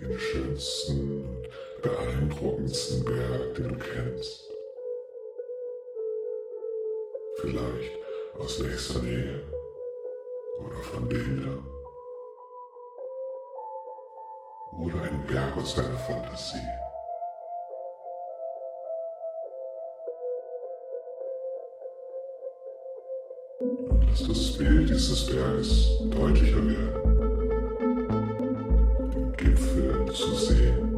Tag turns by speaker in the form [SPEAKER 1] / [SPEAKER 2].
[SPEAKER 1] Den schönsten und beeindruckendsten Berg, den du kennst. Vielleicht aus nächster Nähe oder von Bildern. Oder ein Berg aus deiner Fantasie. Und lass das Bild dieses Berges deutlicher werden. Gipfel zu sehen.